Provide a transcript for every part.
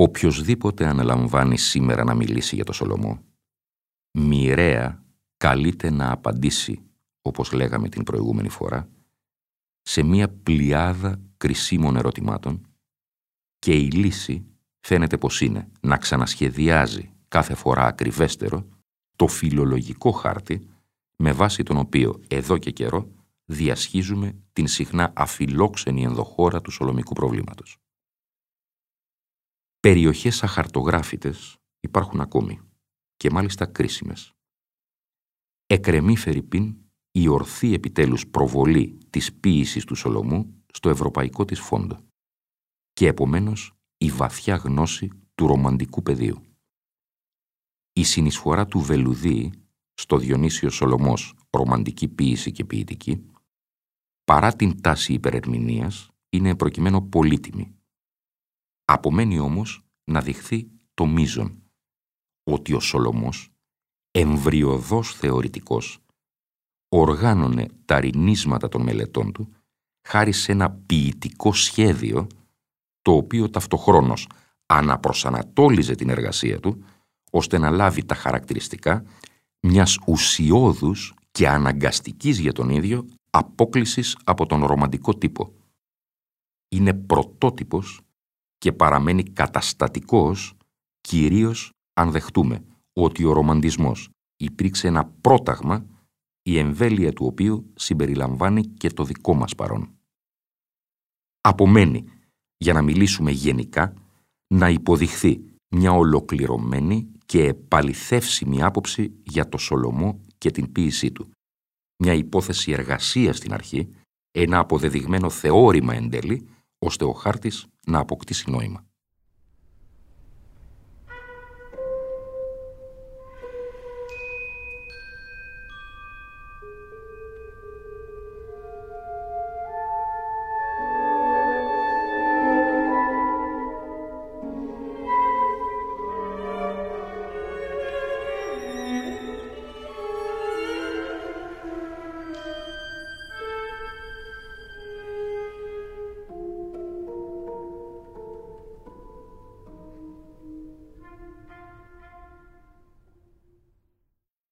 Οποιοςδήποτε αναλαμβάνει σήμερα να μιλήσει για το Σολομό, μοιραία καλείται να απαντήσει, όπως λέγαμε την προηγούμενη φορά, σε μία πλειάδα κρισίμων ερωτημάτων και η λύση φαίνεται πως είναι να ξανασχεδιάζει κάθε φορά ακριβέστερο το φιλολογικό χάρτη με βάση τον οποίο εδώ και καιρό διασχίζουμε την συχνά αφιλόξενη ενδοχώρα του σολομικού προβλήματος. Περιοχές αχαρτογράφητες υπάρχουν ακόμη και μάλιστα κρίσιμες. Εκρεμεί Φερρυπίν η ορθή επιτέλους προβολή της ποίησης του Σολομού στο ευρωπαϊκό της φόντο και επομένως η βαθιά γνώση του ρομαντικού πεδίου. Η συνεισφορά του Βελουδί στο Διονύσιο Σολομός ρομαντική ποίηση και ποιητική παρά την τάση υπερερμηνίας είναι προκειμένου πολύτιμη Απομένει όμως να δειχθεί το μείζον, ότι ο Σολομός, εμβριωδός θεωρητικός, οργάνωνε τα ρινίσματα των μελετών του χάρη σε ένα ποιητικό σχέδιο το οποίο ταυτοχρόνως αναπροσανατόλιζε την εργασία του ώστε να λάβει τα χαρακτηριστικά μιας ουσιώδους και αναγκαστικής για τον ίδιο απόκλησης από τον ρομαντικό τύπο. Είναι πρωτότυπος και παραμένει καταστατικός κυρίως αν δεχτούμε ότι ο ρομαντισμός υπήρξε ένα πρόταγμα η εμβέλεια του οποίου συμπεριλαμβάνει και το δικό μας παρόν. Απομένει, για να μιλήσουμε γενικά, να υποδειχθεί μια ολοκληρωμένη και επαληθεύσιμη άποψη για το Σολομό και την ποίησή του. Μια υπόθεση εργασίας στην αρχή, ένα αποδεδειγμένο θεώρημα εν τέλει, ώστε ο χάρτης να αποκτήσει νόημα.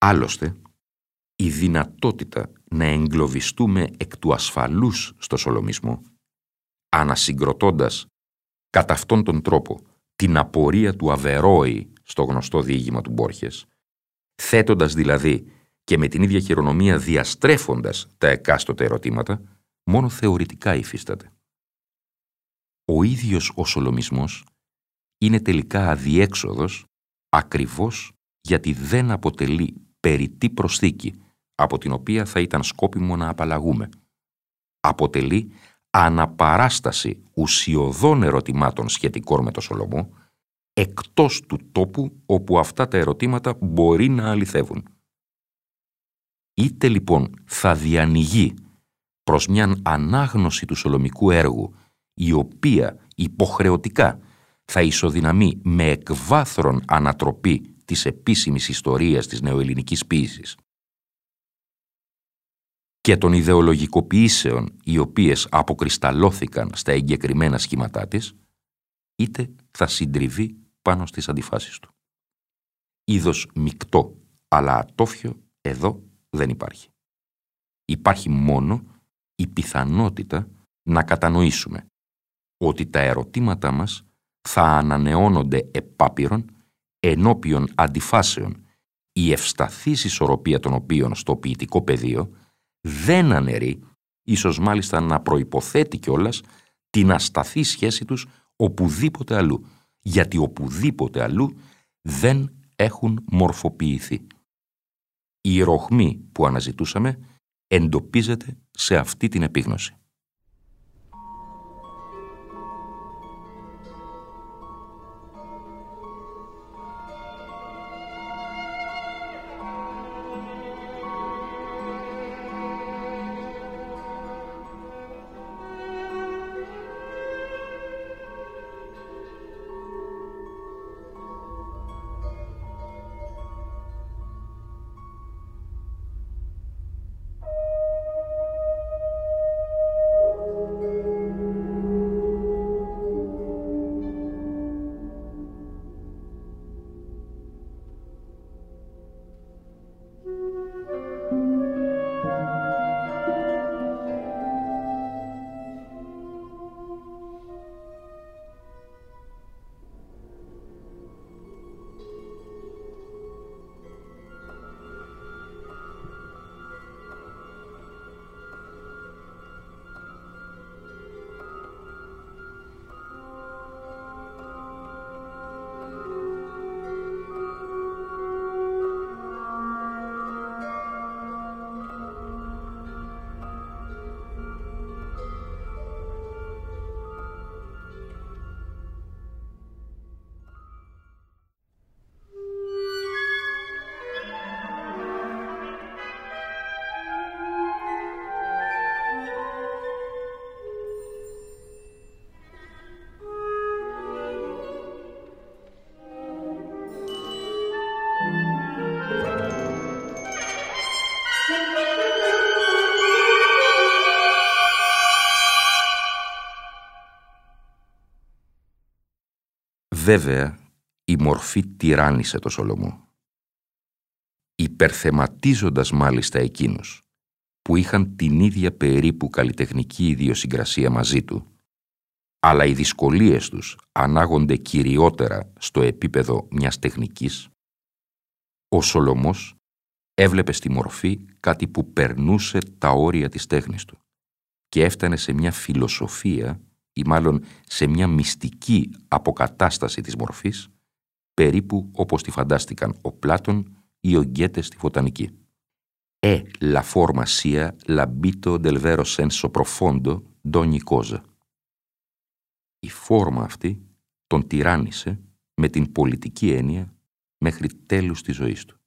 Άλλωστε, η δυνατότητα να εγκλωβιστούμε εκ του ασφαλούς στο σολομισμό, ανασυγκροτώντας κατά αυτόν τον τρόπο την απορία του Αβερόη στο γνωστό διήγημα του Μπόρχες, θέτοντας δηλαδή και με την ίδια χειρονομία διαστρέφοντας τα εκάστοτε ερωτήματα, μόνο θεωρητικά υφίσταται. Ο ίδιος ο σολομισμός είναι τελικά αδιέξοδος ακριβώς γιατί δεν αποτελεί περιττή προσθήκη, από την οποία θα ήταν σκόπιμο να απαλλαγούμε. Αποτελεί αναπαράσταση ουσιοδών ερωτημάτων σχετικών με το Σολομό, εκτός του τόπου όπου αυτά τα ερωτήματα μπορεί να αληθεύουν. Είτε λοιπόν θα διανοιγεί προς μιαν ανάγνωση του σολομικού έργου, η οποία υποχρεωτικά θα ισοδυναμεί με εκβάθρον ανατροπή της επίσημης ιστορίας της νεοελληνικής ποίησης και των ιδεολογικοποιήσεων οι οποίες αποκρισταλώθηκαν στα εγκεκριμένα σχήματά της, είτε θα συντριβεί πάνω στις αντιφάσεις του. Είδος μεικτό, αλλά ατόφιο, εδώ δεν υπάρχει. Υπάρχει μόνο η πιθανότητα να κατανοήσουμε ότι τα ερωτήματά μας θα ανανεώνονται επάπειρον ενώπιον αντιφάσεων η ευσταθής ισορροπία των οποίων στο ποιητικό πεδίο δεν αναιρεί, ίσως μάλιστα να προϋποθέτει κιόλας, την ασταθή σχέση τους οπουδήποτε αλλού, γιατί οπουδήποτε αλλού δεν έχουν μορφοποιηθεί. Η ροχμή που αναζητούσαμε εντοπίζεται σε αυτή την επίγνωση. Βέβαια, η μορφή τυράννησε το Σολομό. Υπερθεματίζοντας μάλιστα εκείνους που είχαν την ίδια περίπου καλλιτεχνική ιδιοσυγκρασία μαζί του, αλλά οι δυσκολίες τους ανάγονται κυριότερα στο επίπεδο μιας τεχνικής, ο Σολομός έβλεπε στη μορφή κάτι που περνούσε τα όρια της τέχνης του και έφτανε σε μια φιλοσοφία ή μάλλον σε μια μυστική αποκατάσταση της μορφής, περίπου όπως τη φαντάστηκαν ο Πλάτων ή ο Γκέτε στη βοτανική. «Ε, la forma sia l'abito del vero senso profondo d'ogni cosa». Η φόρμα αυτή τον τυράννησε με την πολιτική έννοια μέχρι τέλους της ζωής του.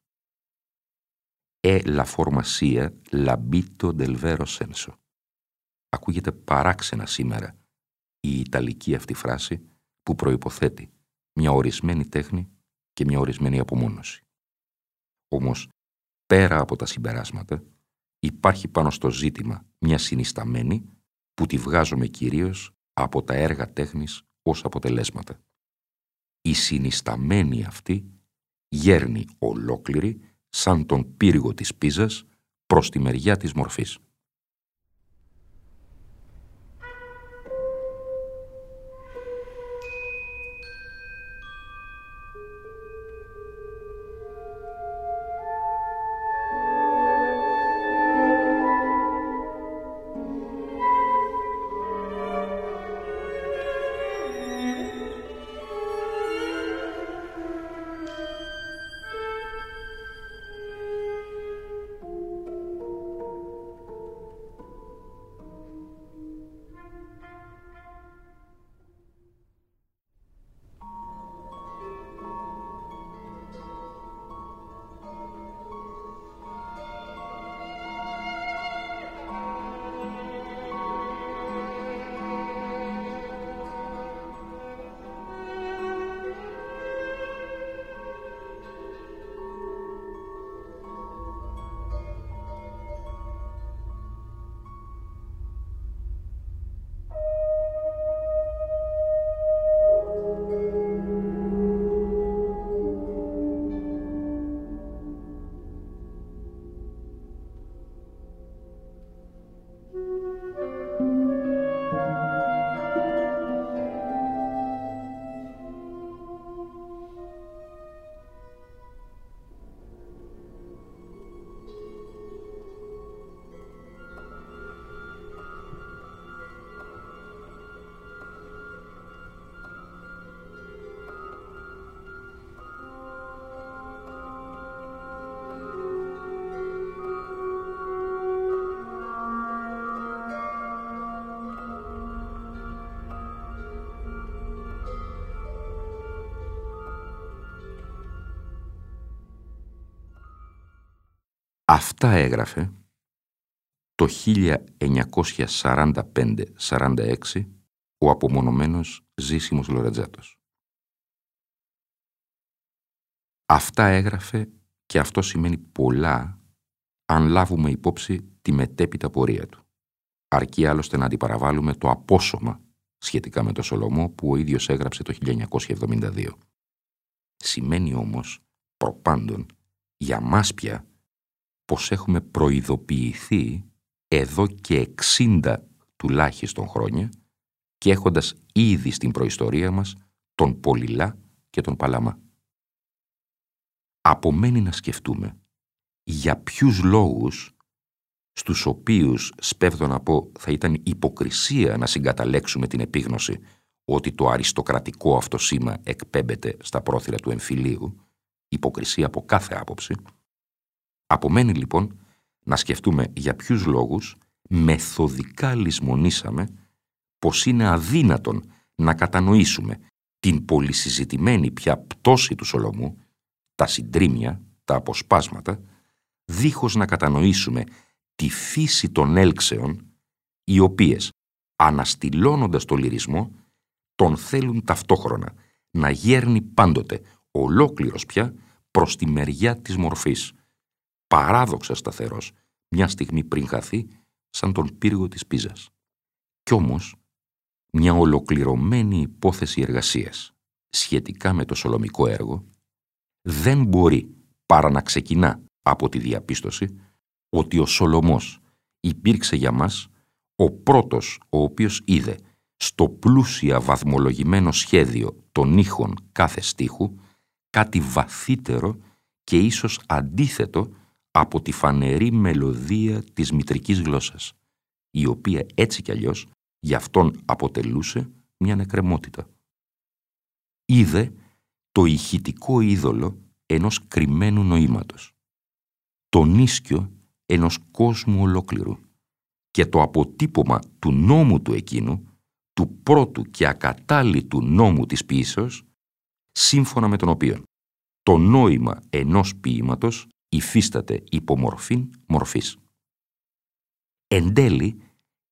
«Ε, la forma sia l'abito del vero senso». Ακούγεται παράξενα σήμερα η ιταλική αυτή φράση που προϋποθέτει μια ορισμένη τέχνη και μια ορισμένη απομόνωση. Όμως, πέρα από τα συμπεράσματα, υπάρχει πάνω στο ζήτημα μια συνισταμένη που τη βγάζουμε κυρίως από τα έργα τέχνης ως αποτελέσματα. Η συνισταμένη αυτή γέρνει ολόκληρη σαν τον πύργο της πίζας προς τη μεριά της μορφής. Αυτά έγραφε το 1945-46 ο απομονωμένος Ζήσιμος Λορετζάτος. Αυτά έγραφε και αυτό σημαίνει πολλά αν λάβουμε υπόψη τη μετέπειτα πορεία του. Αρκεί άλλωστε να αντιπαραβάλουμε το απόσωμα σχετικά με το Σολομό που ο ίδιος έγραψε το 1972. Σημαίνει όμως, προπάντων, για μας πια, πως έχουμε προειδοποιηθεί εδώ και 60 τουλάχιστον χρόνια και έχοντας ήδη στην προϊστορία μας τον Πολυλά και τον Παλαμά. Απομένει να σκεφτούμε για ποιους λόγους στους οποίους, σπέβδω να πω, θα ήταν υποκρισία να συγκαταλέξουμε την επίγνωση ότι το αριστοκρατικό αυτό σήμα εκπέμπεται στα πρόθυρα του εμφυλίου, υποκρισία από κάθε άποψη, απομένει λοιπόν να σκεφτούμε για ποιους λόγους μεθοδικά λησμονήσαμε πως είναι αδύνατον να κατανοήσουμε την πολυσυζητημένη πια πτώση του Σολομού, τα συντρίμια, τα αποσπάσματα, δίχως να κατανοήσουμε τη φύση των έλξεων, οι οποίες, αναστηλώνοντας το λυρισμό, τον θέλουν ταυτόχρονα να γέρνει πάντοτε, ολόκληρος πια, προς τη μεριά της μορφής, παράδοξα σταθερός, μια στιγμή πριν χαθεί, σαν τον πύργο της Πίζας. Κι όμως, μια ολοκληρωμένη υπόθεση εργασίας σχετικά με το σολομικό έργο δεν μπορεί παρά να ξεκινά από τη διαπίστωση ότι ο Σολομός υπήρξε για μας ο πρώτος ο οποίος είδε στο πλούσια βαθμολογημένο σχέδιο των ήχων κάθε στίχου κάτι βαθύτερο και ίσως αντίθετο από τη φανερή μελωδία της μητρικής γλώσσας, η οποία έτσι κι αλλιώς γι' αυτόν αποτελούσε μια νεκρεμότητα. Είδε το ηχητικό είδωλο ενός κρυμμένου νοήματος, το νίσκιο ενός κόσμου ολόκληρου και το αποτύπωμα του νόμου του εκείνου, του πρώτου και ακατάλητου νόμου της ποίησεως, σύμφωνα με τον οποίο το νόημα ενός ποίηματος υφίσταται υπομορφήν μορφής. Εν τέλει,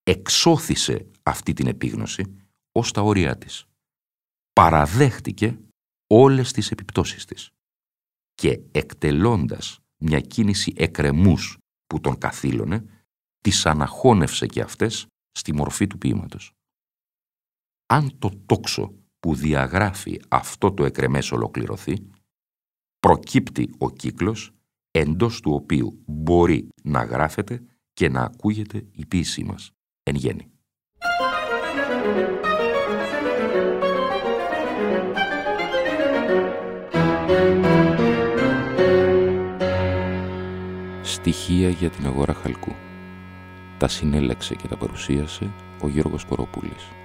εξώθησε αυτή την επίγνωση ως τα όρια της. Παραδέχτηκε όλες τις επιπτώσεις της και εκτελώντας μια κίνηση εκρεμούς που τον καθήλωνε, τις αναχώνευσε και αυτές στη μορφή του ποίηματος. Αν το τόξο που διαγράφει αυτό το εκρεμές ολοκληρωθεί, προκύπτει ο κύκλος εντός του οποίου μπορεί να γράφεται και να ακούγεται η ποίησή μας εν γέννη. Στοιχεία για την αγορά χαλκού. Τα συνέλεξε και τα παρουσίασε ο Γιώργος Κοροπούλης.